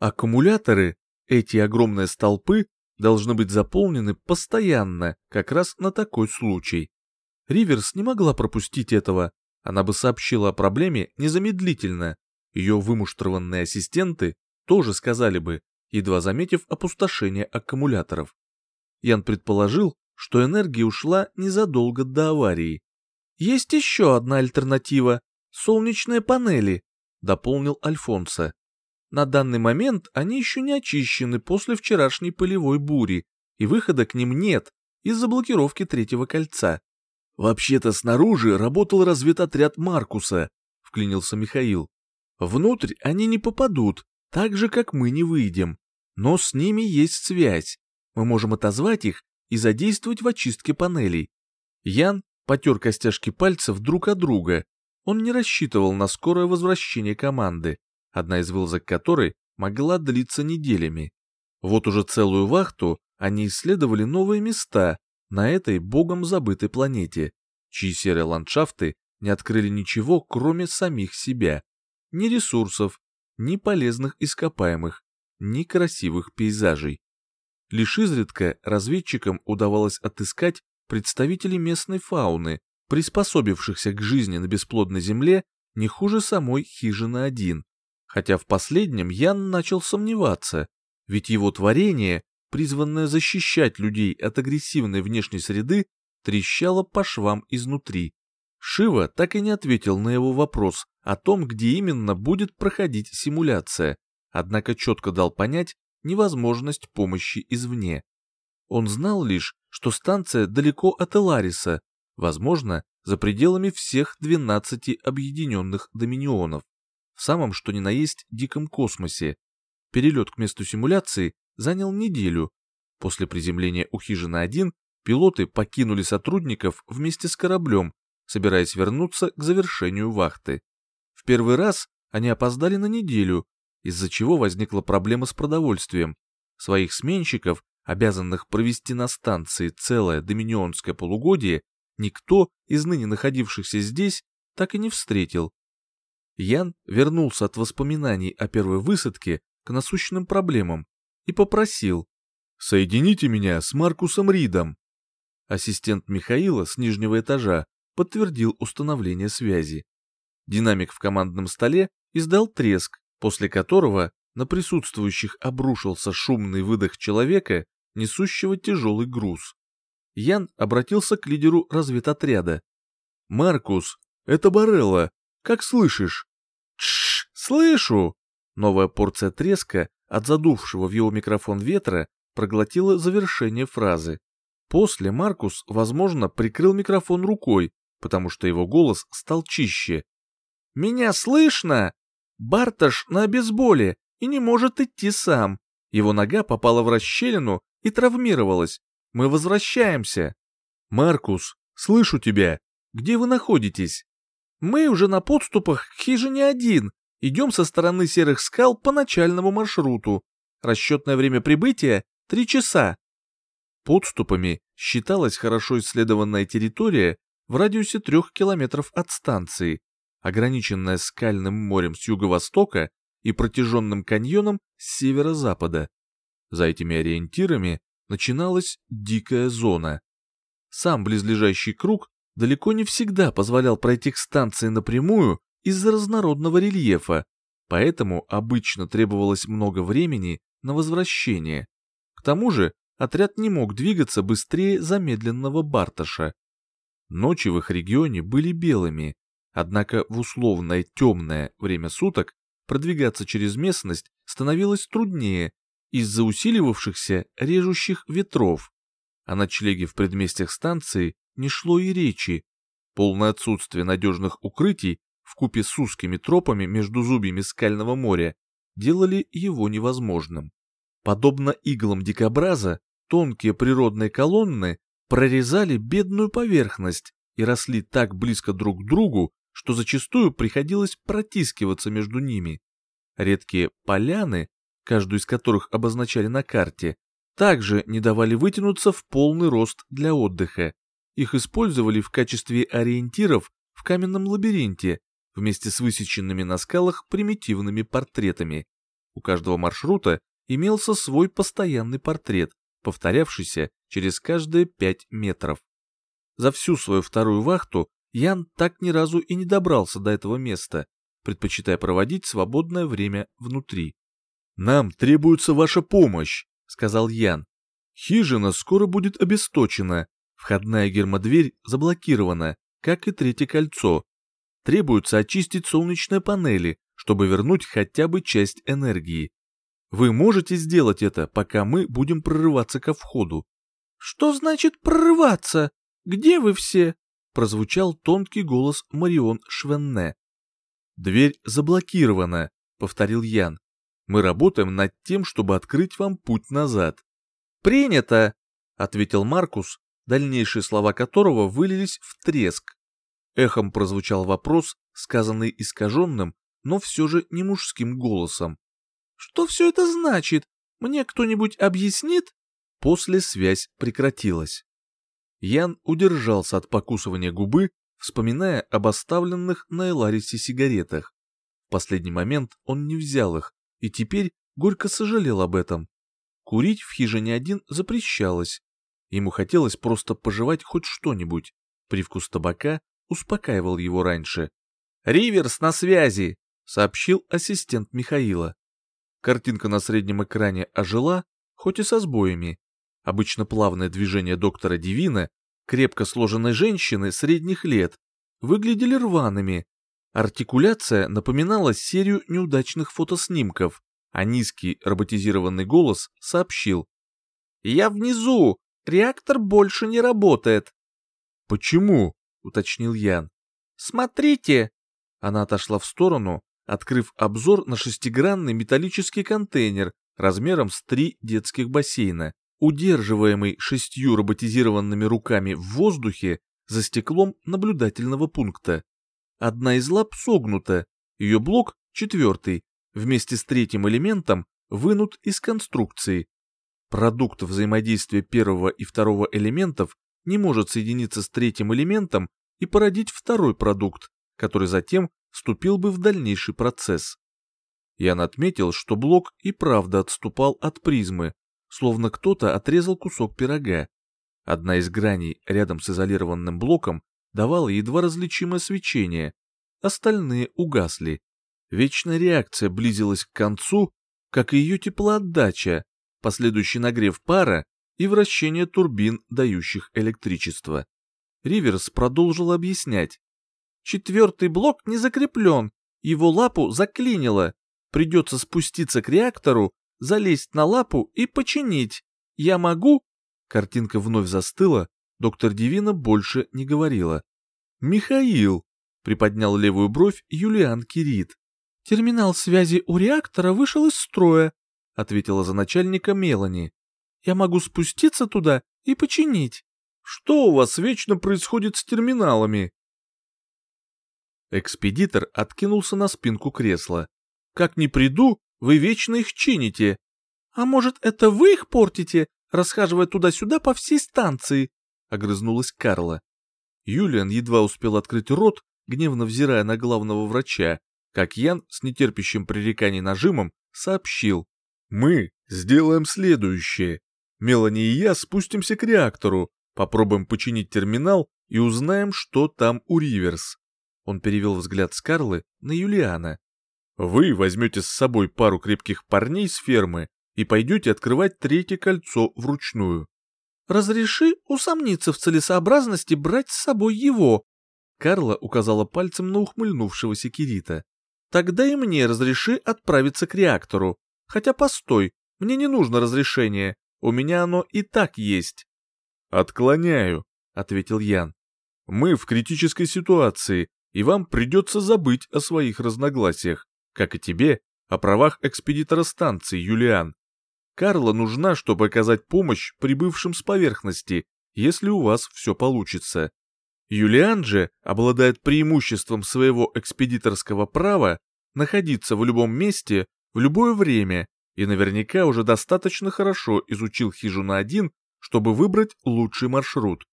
Аккумуляторы, эти огромные столпы, должны быть заполнены постоянно, как раз на такой случай. Риверс не могла пропустить этого, она бы сообщила о проблеме незамедлительно. Ее вымуштрованные ассистенты тоже сказали бы, едва заметив опустошение аккумуляторов. Ян предположил, что энергия ушла незадолго до аварии. «Есть еще одна альтернатива — солнечные панели», — дополнил Альфонсо. На данный момент они еще не очищены после вчерашней полевой бури, и выхода к ним нет из-за блокировки третьего кольца. «Вообще-то снаружи работал разведотряд Маркуса», — вклинился Михаил. «Внутрь они не попадут, так же, как мы не выйдем. Но с ними есть связь. Мы можем отозвать их и задействовать в очистке панелей». Ян потер костяшки пальцев друг от друга. Он не рассчитывал на скорое возвращение команды одна из вылазок которой могла длиться неделями. Вот уже целую вахту они исследовали новые места на этой богом забытой планете, чьи серые ландшафты не открыли ничего, кроме самих себя. Ни ресурсов, ни полезных ископаемых, ни красивых пейзажей. Лишь изредка разведчикам удавалось отыскать представителей местной фауны, приспособившихся к жизни на бесплодной земле не хуже самой хижины один. Хотя в последнем Ян начал сомневаться, ведь его творение, призванное защищать людей от агрессивной внешней среды, трещало по швам изнутри. Шива так и не ответил на его вопрос о том, где именно будет проходить симуляция, однако четко дал понять невозможность помощи извне. Он знал лишь, что станция далеко от Элариса, возможно, за пределами всех 12 объединенных доминионов в самом что ни на есть диком космосе. Перелет к месту симуляции занял неделю. После приземления у хижины 1 пилоты покинули сотрудников вместе с кораблем, собираясь вернуться к завершению вахты. В первый раз они опоздали на неделю, из-за чего возникла проблема с продовольствием. Своих сменщиков, обязанных провести на станции целое доминионское полугодие, никто из ныне находившихся здесь так и не встретил. Ян вернулся от воспоминаний о первой высадке к насущным проблемам и попросил «Соедините меня с Маркусом Ридом». Ассистент Михаила с нижнего этажа подтвердил установление связи. Динамик в командном столе издал треск, после которого на присутствующих обрушился шумный выдох человека, несущего тяжелый груз. Ян обратился к лидеру разведотряда. «Маркус, это Барелла. Как слышишь?» «Тш, слышу!» Новая порция треска от задувшего в его микрофон ветра проглотила завершение фразы. После Маркус, возможно, прикрыл микрофон рукой, потому что его голос стал чище. «Меня слышно? Барташ на обезболе и не может идти сам. Его нога попала в расщелину и травмировалась. Мы возвращаемся». «Маркус, слышу тебя. Где вы находитесь?» «Мы уже на подступах к хижине один. Идем со стороны серых скал по начальному маршруту. Расчетное время прибытия — три часа. Подступами считалась хорошо исследованная территория в радиусе трех километров от станции, ограниченная скальным морем с юго-востока и протяженным каньоном с северо-запада. За этими ориентирами начиналась дикая зона. Сам близлежащий круг далеко не всегда позволял пройти к станции напрямую из-за разнородного рельефа, поэтому обычно требовалось много времени на возвращение. К тому же отряд не мог двигаться быстрее замедленного Барташа. Ночи в их регионе были белыми, однако в условное темное время суток продвигаться через местность становилось труднее из-за усиливавшихся режущих ветров. О ночлеге в предместьях станции не шло и речи. Полное отсутствие надежных укрытий в купе с узкими тропами между зубьями скального моря делали его невозможным. Подобно иглам дикобраза, тонкие природные колонны прорезали бедную поверхность и росли так близко друг к другу, что зачастую приходилось протискиваться между ними. Редкие поляны, каждую из которых обозначали на карте, также не давали вытянуться в полный рост для отдыха. Их использовали в качестве ориентиров в каменном лабиринте вместе с высеченными на скалах примитивными портретами. У каждого маршрута имелся свой постоянный портрет, повторявшийся через каждые пять метров. За всю свою вторую вахту Ян так ни разу и не добрался до этого места, предпочитая проводить свободное время внутри. «Нам требуется ваша помощь», — сказал Ян. «Хижина скоро будет обесточена, входная гермодверь заблокирована, как и третье кольцо. Требуется очистить солнечные панели, чтобы вернуть хотя бы часть энергии. Вы можете сделать это, пока мы будем прорываться ко входу. Что значит прорываться? Где вы все? Прозвучал тонкий голос Марион Швенне. Дверь заблокирована, повторил Ян. Мы работаем над тем, чтобы открыть вам путь назад. Принято, ответил Маркус, дальнейшие слова которого вылились в треск. Эхом прозвучал вопрос, сказанный искаженным, но все же не мужским голосом. Что все это значит? Мне кто-нибудь объяснит? После связь прекратилась. Ян удержался от покусывания губы, вспоминая об оставленных на Эларисе сигаретах. В последний момент он не взял их, и теперь горько сожалел об этом. Курить в хижине один запрещалось. Ему хотелось просто пожевать хоть что-нибудь. Привкус табака успокаивал его раньше. «Риверс на связи!» — сообщил ассистент Михаила. Картинка на среднем экране ожила, хоть и со сбоями. Обычно плавное движение доктора Дивина, крепко сложенной женщины средних лет, выглядели рваными. Артикуляция напоминала серию неудачных фотоснимков, а низкий роботизированный голос сообщил. «Я внизу! Реактор больше не работает!» «Почему?» — уточнил Ян. «Смотрите!» Она отошла в сторону, открыв обзор на шестигранный металлический контейнер размером с три детских бассейна, удерживаемый шестью роботизированными руками в воздухе за стеклом наблюдательного пункта. Одна из лап согнута, ее блок, четвертый, вместе с третьим элементом вынут из конструкции. Продукт взаимодействия первого и второго элементов не может соединиться с третьим элементом и породить второй продукт, который затем вступил бы в дальнейший процесс. Ян отметил, что блок и правда отступал от призмы, словно кто-то отрезал кусок пирога. Одна из граней рядом с изолированным блоком давала едва различимое свечение, остальные угасли. Вечная реакция близилась к концу, как и ее теплоотдача, последующий нагрев пара и вращение турбин, дающих электричество. Риверс продолжил объяснять. Четвертый блок не закреплен, его лапу заклинило. Придется спуститься к реактору, залезть на лапу и починить. Я могу? Картинка вновь застыла, доктор Дивина больше не говорила. «Михаил!» — приподнял левую бровь Юлиан Кирит. «Терминал связи у реактора вышел из строя», — ответила за начальника Мелани. «Я могу спуститься туда и починить». «Что у вас вечно происходит с терминалами?» Экспедитор откинулся на спинку кресла. «Как не приду, вы вечно их чините». «А может, это вы их портите, расхаживая туда-сюда по всей станции?» — огрызнулась Карла. Юлиан едва успел открыть рот, гневно взирая на главного врача, как Ян с нетерпящим пререканий нажимом сообщил. «Мы сделаем следующее. Мелани и я спустимся к реактору, попробуем починить терминал и узнаем, что там у Риверс. Он перевел взгляд с Карлы на Юлиана. «Вы возьмете с собой пару крепких парней с фермы и пойдете открывать третье кольцо вручную». «Разреши усомниться в целесообразности брать с собой его», Карла указала пальцем на ухмыльнувшегося Кирита. «Тогда и мне разреши отправиться к реактору. Хотя постой, мне не нужно разрешение, у меня оно и так есть». «Отклоняю», — ответил Ян. «Мы в критической ситуации, и вам придется забыть о своих разногласиях, как и тебе, о правах экспедитора станции, Юлиан. Карла нужна, чтобы оказать помощь прибывшим с поверхности, если у вас все получится. Юлиан же обладает преимуществом своего экспедиторского права находиться в любом месте в любое время и наверняка уже достаточно хорошо изучил хижину-1, чтобы выбрать лучший маршрут.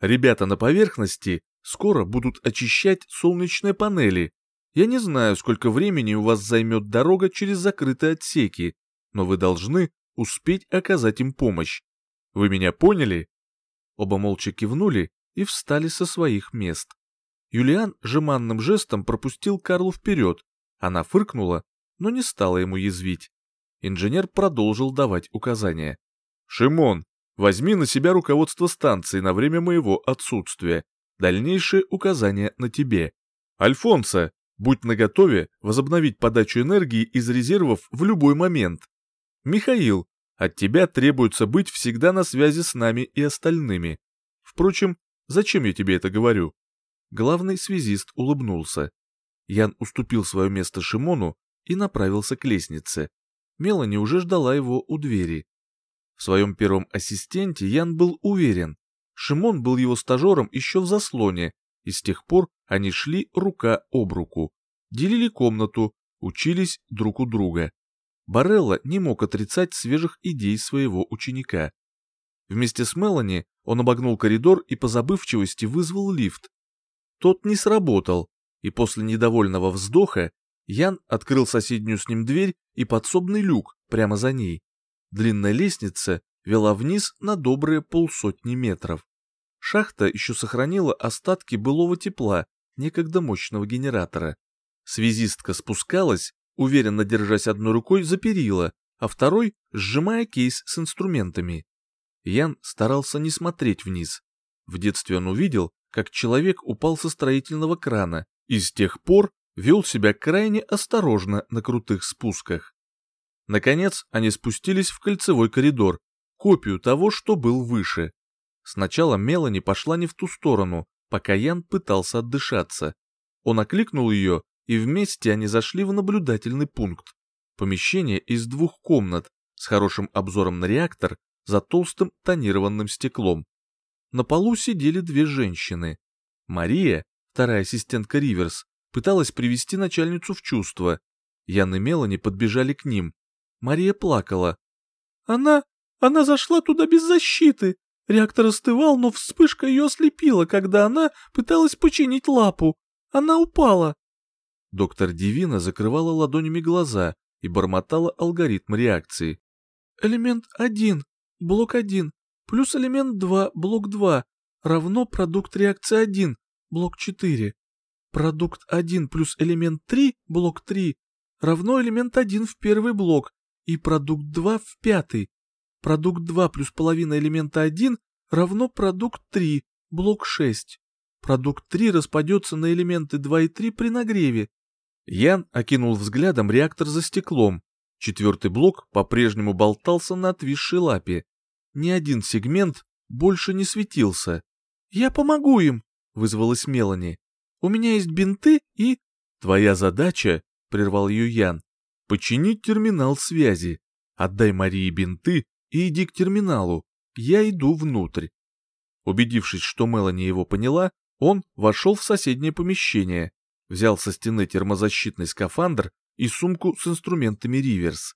Ребята на поверхности Скоро будут очищать солнечные панели. Я не знаю, сколько времени у вас займет дорога через закрытые отсеки, но вы должны успеть оказать им помощь. Вы меня поняли?» Оба молча кивнули и встали со своих мест. Юлиан жеманным жестом пропустил Карлу вперед. Она фыркнула, но не стала ему язвить. Инженер продолжил давать указания. «Шимон, возьми на себя руководство станции на время моего отсутствия Дальнейшие указания на тебе. Альфонсо, будь наготове возобновить подачу энергии из резервов в любой момент. Михаил, от тебя требуется быть всегда на связи с нами и остальными. Впрочем, зачем я тебе это говорю? Главный связист улыбнулся. Ян уступил свое место Шимону и направился к лестнице. Мелани уже ждала его у двери. В своем первом ассистенте Ян был уверен, Шимон был его стажером еще в заслоне, и с тех пор они шли рука об руку, делили комнату, учились друг у друга. Барелла не мог отрицать свежих идей своего ученика. Вместе с Мелани он обогнул коридор и по забывчивости вызвал лифт. Тот не сработал, и после недовольного вздоха Ян открыл соседнюю с ним дверь и подсобный люк прямо за ней. Длинная лестница вела вниз на добрые полсотни метров. Шахта еще сохранила остатки былого тепла некогда мощного генератора. Связистка спускалась, уверенно держась одной рукой за перила, а второй сжимая кейс с инструментами. Ян старался не смотреть вниз. В детстве он увидел, как человек упал со строительного крана и с тех пор вел себя крайне осторожно на крутых спусках. Наконец они спустились в кольцевой коридор, копию того, что был выше. Сначала Мелани пошла не в ту сторону, пока Ян пытался отдышаться. Он окликнул ее, и вместе они зашли в наблюдательный пункт. Помещение из двух комнат, с хорошим обзором на реактор, за толстым тонированным стеклом. На полу сидели две женщины. Мария, вторая ассистентка Риверс, пыталась привести начальницу в чувство. Ян и Мелани подбежали к ним. Мария плакала. «Она... она зашла туда без защиты. Реактор остывал, но вспышка ее ослепила, когда она пыталась починить лапу. Она упала. Доктор Дивина закрывала ладонями глаза и бормотала алгоритм реакции. Элемент один, блок один, плюс элемент 2, блок 2, равно продукт реакции 1, блок 4. Продукт 1 плюс элемент 3, блок 3, равно элемент 1 в первый блок и продукт 2 в пятый. Продукт 2 плюс половина элемента 1 равно продукт 3, блок 6. Продукт 3 распадется на элементы 2 и 3 при нагреве. Ян окинул взглядом реактор за стеклом. Четвертый блок по-прежнему болтался на отвисшей лапе. Ни один сегмент больше не светился. «Я помогу им», — вызвалась Мелани. «У меня есть бинты и...» «Твоя задача», — прервал ее Ян, — «починить терминал связи. Отдай Марии бинты и иди к терминалу. Я иду внутрь». Убедившись, что Мелани его поняла, он вошел в соседнее помещение, взял со стены термозащитный скафандр и сумку с инструментами Риверс.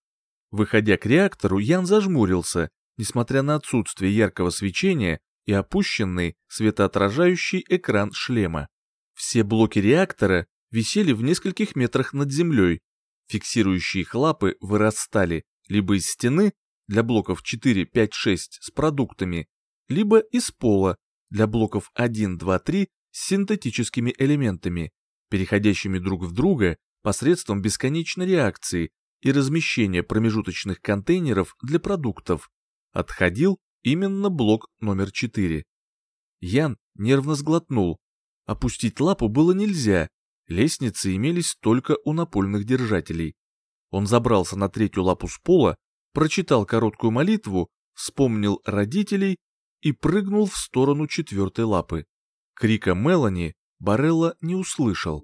Выходя к реактору, Ян зажмурился, несмотря на отсутствие яркого свечения и опущенный светоотражающий экран шлема. Все блоки реактора висели в нескольких метрах над землей. Фиксирующие их лапы вырастали либо из стены для блоков 4, 5, 6 с продуктами, либо из пола для блоков 1, 2, 3 с синтетическими элементами, переходящими друг в друга посредством бесконечной реакции и размещения промежуточных контейнеров для продуктов. Отходил именно блок номер 4. Ян нервно сглотнул. Опустить лапу было нельзя, лестницы имелись только у напольных держателей. Он забрался на третью лапу с пола, прочитал короткую молитву, вспомнил родителей и прыгнул в сторону четвертой лапы. Крика Мелани Барелла не услышал.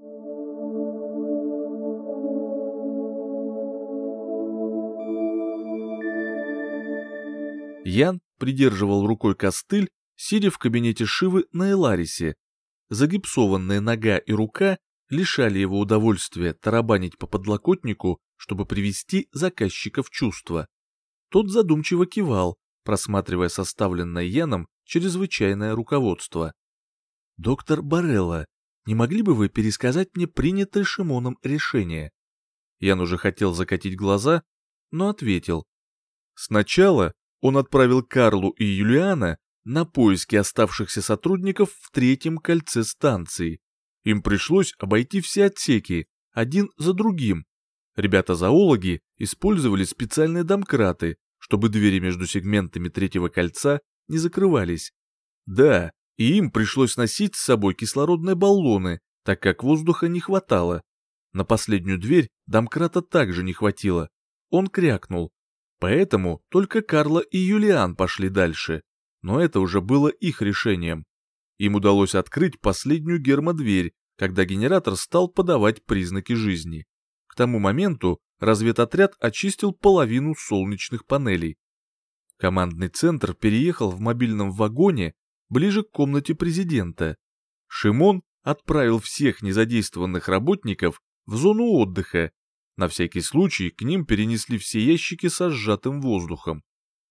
Ян придерживал рукой костыль, сидя в кабинете Шивы на Эларисе. Загипсованная нога и рука лишали его удовольствия тарабанить по подлокотнику, чтобы привести заказчика в чувство. Тот задумчиво кивал, просматривая составленное Яном чрезвычайное руководство. «Доктор Барелла, не могли бы вы пересказать мне принятое Шимоном решение?» Ян уже хотел закатить глаза, но ответил. «Сначала он отправил Карлу и Юлиана на поиски оставшихся сотрудников в третьем кольце станции. Им пришлось обойти все отсеки, один за другим. Ребята-зоологи использовали специальные домкраты, чтобы двери между сегментами третьего кольца не закрывались. Да, и им пришлось носить с собой кислородные баллоны, так как воздуха не хватало. На последнюю дверь домкрата также не хватило. Он крякнул. Поэтому только Карла и Юлиан пошли дальше. Но это уже было их решением. Им удалось открыть последнюю гермодверь, когда генератор стал подавать признаки жизни. К тому моменту разведотряд очистил половину солнечных панелей. Командный центр переехал в мобильном вагоне ближе к комнате президента. Шимон отправил всех незадействованных работников в зону отдыха. На всякий случай к ним перенесли все ящики со сжатым воздухом.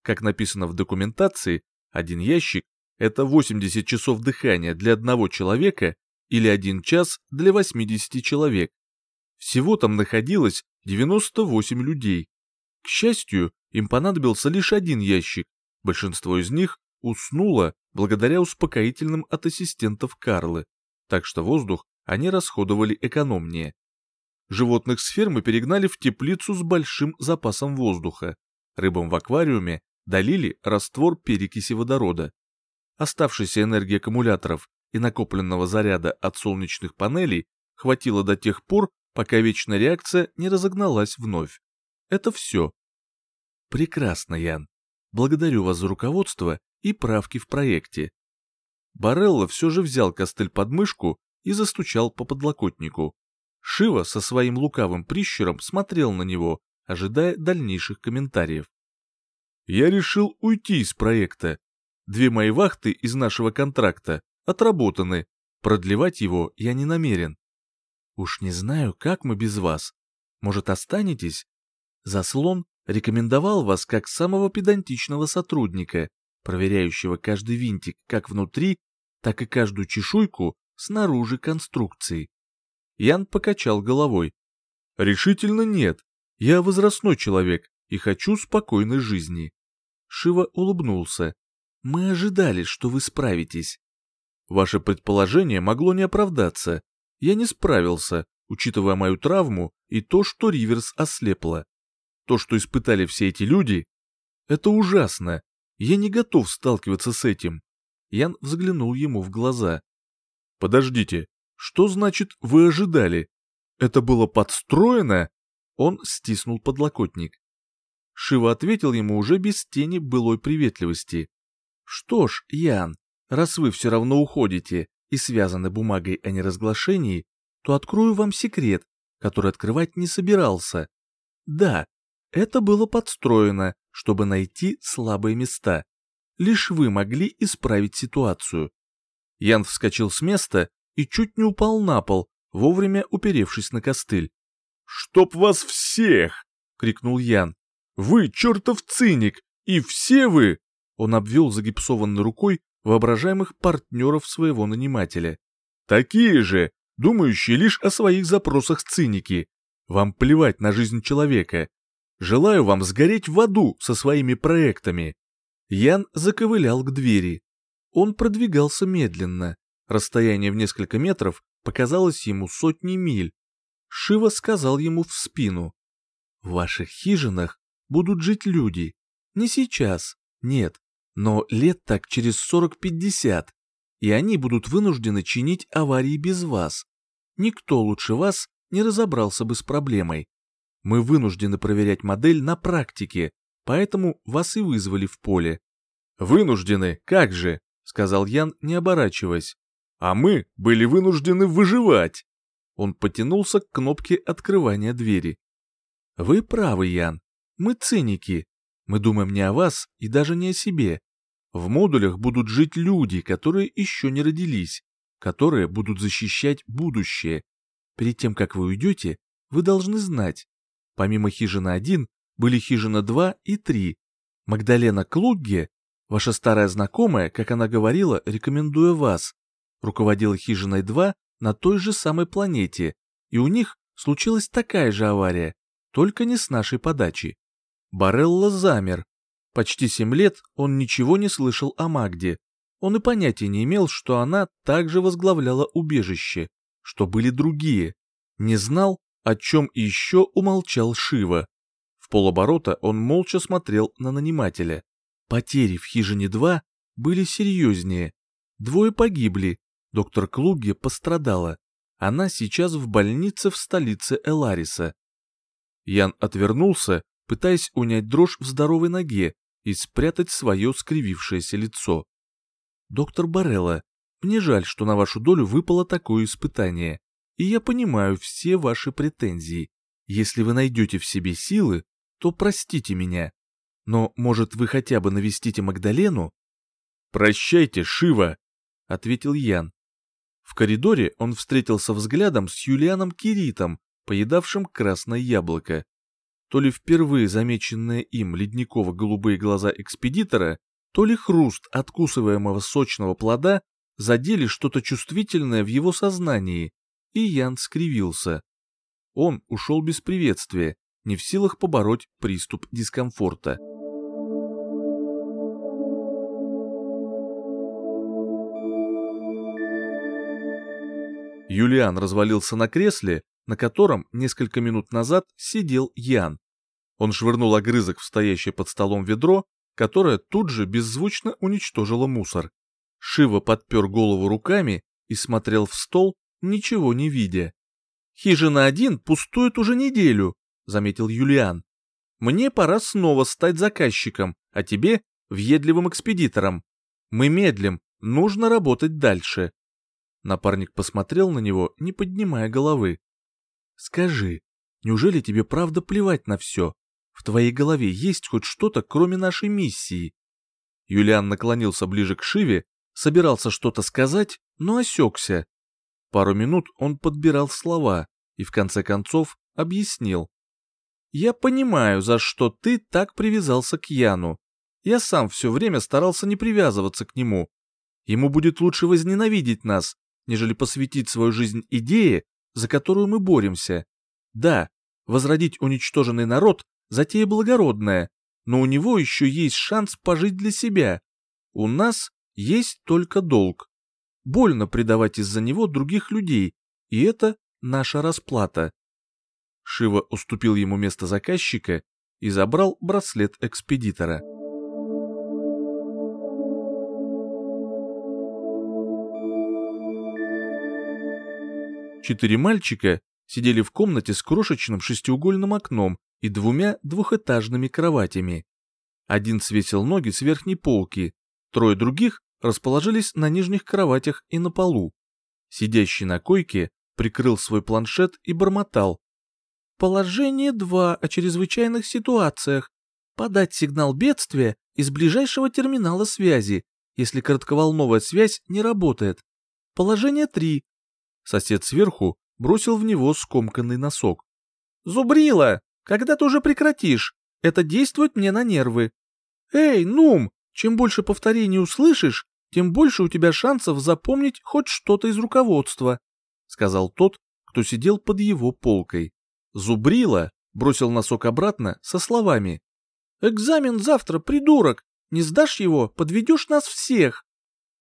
Как написано в документации, один ящик – это 80 часов дыхания для одного человека или один час для 80 человек. Всего там находилось 98 людей. К счастью, им понадобился лишь один ящик. Большинство из них уснуло благодаря успокоительным от ассистентов Карлы, так что воздух они расходовали экономнее. Животных с фермы перегнали в теплицу с большим запасом воздуха. Рыбам в аквариуме долили раствор перекиси водорода. Оставшейся энергии аккумуляторов и накопленного заряда от солнечных панелей хватило до тех пор, пока вечная реакция не разогналась вновь. Это все. Прекрасно, Ян. Благодарю вас за руководство и правки в проекте. Барелла все же взял костыль под мышку и застучал по подлокотнику. Шива со своим лукавым прищуром смотрел на него, ожидая дальнейших комментариев. Я решил уйти из проекта. Две мои вахты из нашего контракта отработаны. Продлевать его я не намерен. Уж не знаю, как мы без вас. Может, останетесь? Заслон рекомендовал вас как самого педантичного сотрудника, проверяющего каждый винтик как внутри, так и каждую чешуйку снаружи конструкции. Ян покачал головой. «Решительно нет. Я возрастной человек и хочу спокойной жизни». Шива улыбнулся. Мы ожидали, что вы справитесь. Ваше предположение могло не оправдаться. Я не справился, учитывая мою травму и то, что Риверс ослепла. То, что испытали все эти люди, это ужасно. Я не готов сталкиваться с этим. Ян взглянул ему в глаза. Подождите, что значит вы ожидали? Это было подстроено? Он стиснул подлокотник. Шива ответил ему уже без тени былой приветливости. Что ж, Ян, раз вы все равно уходите и связаны бумагой о неразглашении, то открою вам секрет, который открывать не собирался. Да, это было подстроено, чтобы найти слабые места. Лишь вы могли исправить ситуацию. Ян вскочил с места и чуть не упал на пол, вовремя уперевшись на костыль. «Чтоб вас всех!» — крикнул Ян. «Вы чертов циник! И все вы!» Он обвел загипсованной рукой воображаемых партнеров своего нанимателя. «Такие же, думающие лишь о своих запросах циники. Вам плевать на жизнь человека. Желаю вам сгореть в аду со своими проектами». Ян заковылял к двери. Он продвигался медленно. Расстояние в несколько метров показалось ему сотни миль. Шива сказал ему в спину. «В ваших хижинах будут жить люди. Не сейчас, нет, но лет так через 40-50, и они будут вынуждены чинить аварии без вас. Никто лучше вас не разобрался бы с проблемой. Мы вынуждены проверять модель на практике, поэтому вас и вызвали в поле. Вынуждены, как же, сказал Ян, не оборачиваясь. А мы были вынуждены выживать. Он потянулся к кнопке открывания двери. Вы правы, Ян. Мы циники. Мы думаем не о вас и даже не о себе. В модулях будут жить люди, которые еще не родились, которые будут защищать будущее. Перед тем, как вы уйдете, вы должны знать. Помимо хижины 1, были хижина 2 и 3. Магдалена Клугге, ваша старая знакомая, как она говорила, рекомендуя вас, руководила хижиной 2 на той же самой планете, и у них случилась такая же авария, только не с нашей подачи. Барелла замер, Почти семь лет он ничего не слышал о Магде. Он и понятия не имел, что она также возглавляла убежище, что были другие. Не знал, о чем еще умолчал Шива. В полоборота он молча смотрел на нанимателя. Потери в хижине 2 были серьезнее. Двое погибли, доктор Клуги пострадала. Она сейчас в больнице в столице Элариса. Ян отвернулся пытаясь унять дрожь в здоровой ноге и спрятать свое скривившееся лицо. «Доктор Барелла, мне жаль, что на вашу долю выпало такое испытание, и я понимаю все ваши претензии. Если вы найдете в себе силы, то простите меня. Но, может, вы хотя бы навестите Магдалену?» «Прощайте, Шива!» — ответил Ян. В коридоре он встретился взглядом с Юлианом Киритом, поедавшим красное яблоко то ли впервые замеченные им ледниково-голубые глаза экспедитора, то ли хруст откусываемого сочного плода задели что-то чувствительное в его сознании, и Ян скривился. Он ушел без приветствия, не в силах побороть приступ дискомфорта. Юлиан развалился на кресле, на котором несколько минут назад сидел Ян. Он швырнул огрызок в стоящее под столом ведро, которое тут же беззвучно уничтожило мусор. Шива подпер голову руками и смотрел в стол, ничего не видя. «Хижина один пустует уже неделю», — заметил Юлиан. «Мне пора снова стать заказчиком, а тебе — въедливым экспедитором. Мы медлим, нужно работать дальше». Напарник посмотрел на него, не поднимая головы. Скажи, неужели тебе правда плевать на все? В твоей голове есть хоть что-то, кроме нашей миссии?» Юлиан наклонился ближе к Шиве, собирался что-то сказать, но осекся. Пару минут он подбирал слова и в конце концов объяснил. «Я понимаю, за что ты так привязался к Яну. Я сам все время старался не привязываться к нему. Ему будет лучше возненавидеть нас, нежели посвятить свою жизнь идее, за которую мы боремся. Да, возродить уничтоженный народ – затея благородная, но у него еще есть шанс пожить для себя. У нас есть только долг. Больно предавать из-за него других людей, и это наша расплата. Шива уступил ему место заказчика и забрал браслет экспедитора. Четыре мальчика сидели в комнате с крошечным шестиугольным окном и двумя двухэтажными кроватями. Один свесил ноги с верхней полки, трое других расположились на нижних кроватях и на полу. Сидящий на койке прикрыл свой планшет и бормотал. Положение 2 о чрезвычайных ситуациях. Подать сигнал бедствия из ближайшего терминала связи, если коротковолновая связь не работает. Положение 3. Сосед сверху бросил в него скомканный носок. «Зубрила! Когда ты уже прекратишь? Это действует мне на нервы. Эй, Нум, чем больше повторений услышишь, тем больше у тебя шансов запомнить хоть что-то из руководства», сказал тот, кто сидел под его полкой. Зубрила бросил носок обратно со словами. «Экзамен завтра, придурок! Не сдашь его, подведешь нас всех!»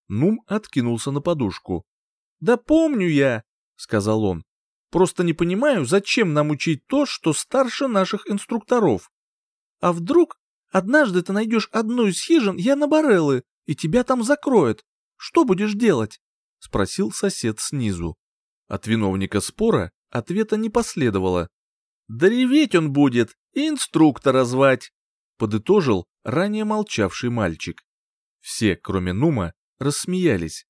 Нум откинулся на подушку. «Да помню я!» — сказал он. Просто не понимаю, зачем нам учить то, что старше наших инструкторов. А вдруг однажды ты найдешь одну из хижин Яна Бареллы, и тебя там закроют? Что будешь делать?» — спросил сосед снизу. От виновника спора ответа не последовало. «Да реветь он будет, и инструктора звать!» — подытожил ранее молчавший мальчик. Все, кроме Нума, рассмеялись.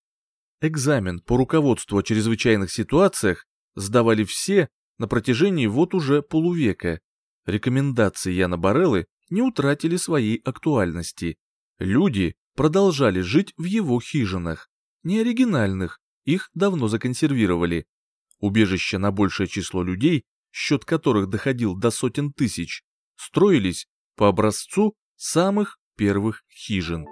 Экзамен по руководству о чрезвычайных ситуациях сдавали все на протяжении вот уже полувека. Рекомендации Яна Бареллы не утратили своей актуальности. Люди продолжали жить в его хижинах. Не оригинальных, их давно законсервировали. Убежища на большее число людей, счет которых доходил до сотен тысяч, строились по образцу самых первых хижин.